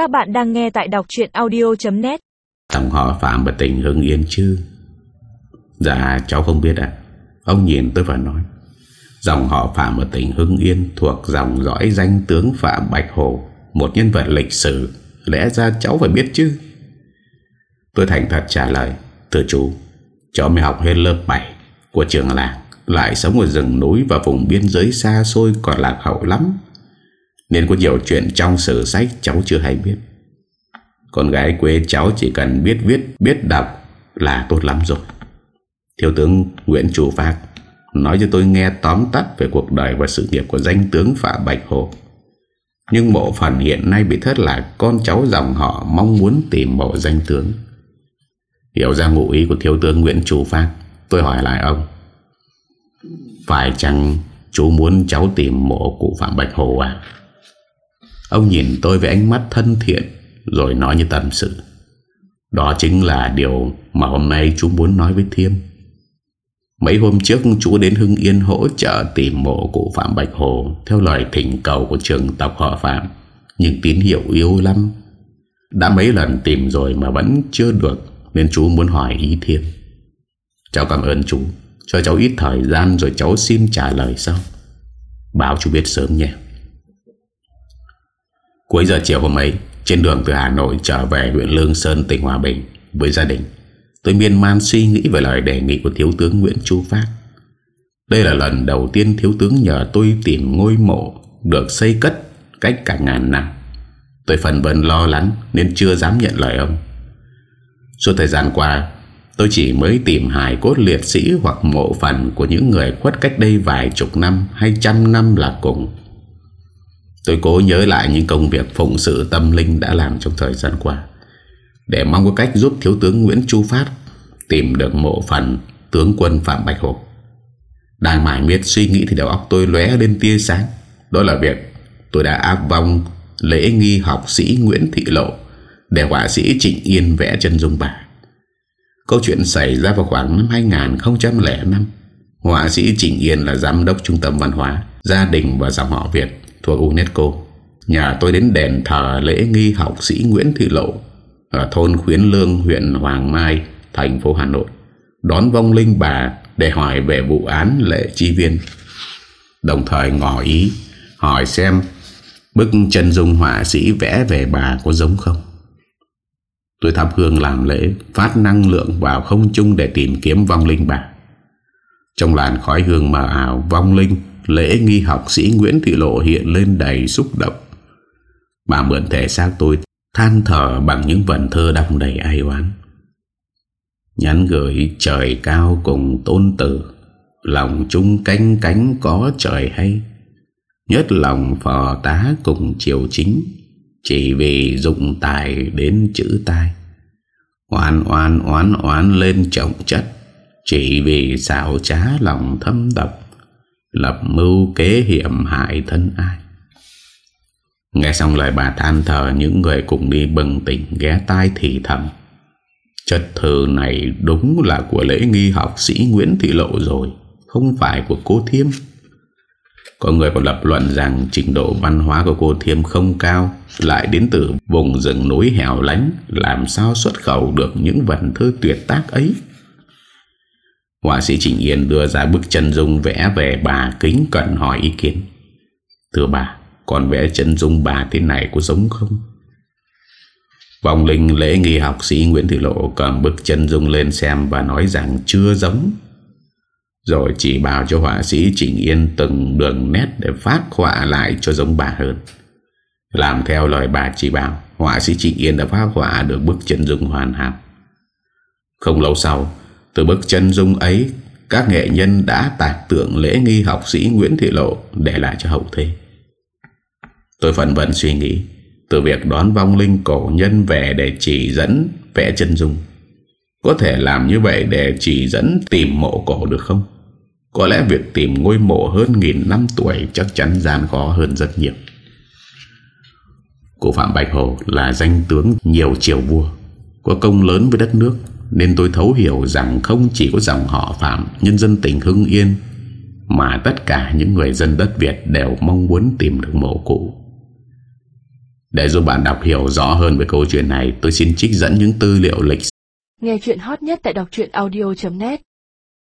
Các bạn đang nghe tại đọc chuyện audio.net Dòng họ Phạm và tỉnh Hưng Yên chứ? Dạ cháu không biết ạ. Ông nhìn tôi và nói, Dòng họ Phạm ở tỉnh Hưng Yên Thuộc dòng dõi danh tướng Phạm Bạch Hồ, Một nhân vật lịch sử. Lẽ ra cháu phải biết chứ? Tôi thành thật trả lời, Thưa chú, Cháu mới học hết lớp 7 Của trường làng, Lại sống ở rừng núi và vùng biên giới xa xôi Còn lạc hậu lắm. Nên có nhiều chuyện trong sử sách Cháu chưa hay biết. Con gái quê cháu chỉ cần biết viết, Biết đọc là tốt lắm rồi. Thiếu tướng Nguyễn Chủ Phạc Nói cho tôi nghe tóm tắt Về cuộc đời và sự nghiệp của danh tướng Phạm Bạch Hồ. Nhưng bộ phần hiện nay bị thất lạc, Con cháu dòng họ mong muốn tìm mộ danh tướng. Hiểu ra ngụ ý của thiếu tướng Nguyễn Chủ Phạc Tôi hỏi lại ông, Phải chăng chú muốn cháu tìm mộ cụ Phạm Bạch Hồ à? Ông nhìn tôi với ánh mắt thân thiện, Rồi nói như tâm sự. Đó chính là điều mà hôm nay chú muốn nói với Thiêm. Mấy hôm trước, chú đến Hưng Yên hỗ trợ tìm mộ cụ Phạm Bạch Hồ Theo lời thỉnh cầu của trường tộc họ Phạm, Nhưng tín hiệu yếu lắm. Đã mấy lần tìm rồi mà vẫn chưa được, Nên chú muốn hỏi ý Thiêm. Cháu cảm ơn chú, Cho cháu ít thời gian rồi cháu xin trả lời sau. Báo chú biết sớm nhé. Cuối giờ chiều hôm ấy, Trên đường từ Hà Nội trở về huyện Lương Sơn, tỉnh Hòa Bình Với gia đình, Tôi miên man suy nghĩ về lời đề nghị của Thiếu tướng Nguyễn Chu Phát. Đây là lần đầu tiên Thiếu tướng nhờ tôi tìm ngôi mộ Được xây cất cách cả ngàn năm. Tôi phần vần lo lắng Nên chưa dám nhận lời ông. Suốt thời gian qua, Tôi chỉ mới tìm hài cốt liệt sĩ Hoặc mộ phần của những người khuất cách đây vài chục năm Hay trăm năm là cùng. Tôi cố nhớ lại những công việc phụng sự tâm linh đã làm trong thời gian qua. Để mong có cách giúp Thiếu tướng Nguyễn Chu Phát Tìm được mộ phần tướng quân Phạm Bạch Hồ Đang mải miết suy nghĩ thì đầu óc tôi lóe lên tia sáng. Đó là việc tôi đã áp vong lễ nghi học sĩ Nguyễn Thị Lộ Để họa sĩ Trịnh Yên vẽ chân dung bà. Câu chuyện xảy ra vào khoảng năm 2005 Họa sĩ Trịnh Yên là giám đốc trung tâm văn hóa, Gia đình và dòng họ Việt thuộc UNESCO Nhà tôi đến đền thờ lễ nghi học sĩ Nguyễn Thị Lộ Ở thôn Khuyến Lương, huyện Hoàng Mai, thành phố Hà Nội Đón vong linh bà để hỏi về vụ án lệ chi viên. Đồng thời ngỏ ý hỏi xem bức chân dung họa sĩ vẽ về bà có giống không. Tôi thắp hương làm lễ Phát năng lượng vào không trung để tìm kiếm vong linh bà. Trong làn khói hương mờ ảo Vong linh lễ nghi học sĩ Nguyễn Thị Lộ hiện lên đầy xúc động. Bà mượn thể xác tôi Than thở bằng những vần thơ đọc đầy ai oán. Nhắn gửi trời cao cùng tôn tử, Lòng chung cánh cánh có trời hay. Nhất lòng phò tá cùng triều chính, Chỉ vì dụng tài đến chữ tai. Oan oan oán oán lên trọng chất, Chỉ vì xảo trá lòng thâm độc. Lập mưu kế hiểm hại thân ai. Nghe xong lời bà than thở, Những người cùng đi bừng tỉnh, ghé tai thì thầm, Chất thơ này đúng là của lễ nghi học sĩ Nguyễn Thị Lộ rồi, Không phải của cô Thiêm. Có người còn lập luận rằng trình độ văn hóa của cô Thiêm không cao, Lại đến từ vùng rừng núi hẻo lánh, Làm sao xuất khẩu được những vần thơ tuyệt tác ấy? Họa sĩ Trịnh Yên đưa ra bức chân dung vẽ về bà kính cẩn hỏi ý kiến Thưa bà Còn vẽ chân dung bà thế này có giống không? Vòng linh lễ nghi học sĩ Nguyễn Thị Lộ cầm bức chân dung lên xem và nói rằng chưa giống. Rồi chỉ bảo cho họa sĩ Trịnh Yên từng đường nét để phát họa lại cho giống bà hơn. Làm theo lời bà chỉ bảo, họa sĩ Trịnh Yên đã phát họa được bức chân dung hoàn hảo. Không lâu sau, từ bức chân dung ấy, các nghệ nhân đã tạc tượng lễ nghi học sĩ Nguyễn Thị Lộ để lại cho hậu thế. Tôi phần vần suy nghĩ, từ việc đón vong linh cổ nhân về để chỉ dẫn vẽ chân dung. Có thể làm như vậy để chỉ dẫn tìm mộ cổ được không? Có lẽ việc tìm ngôi mộ hơn nghìn năm tuổi chắc chắn gian khó hơn rất nhiều. Cụ Phạm Bạch Hồ là danh tướng nhiều triều vua, có công lớn với đất nước, nên tôi thấu hiểu rằng không chỉ có dòng họ Phạm, nhân dân tỉnh Hưng Yên, mà tất cả những người dân đất Việt đều mong muốn tìm được mộ cụ. Để giúp bạn đọc hiểu rõ hơn về câu chuyện này, tôi xin trích dẫn những tư liệu lịch Nghe chuyện hot nhất tại đọc audio.net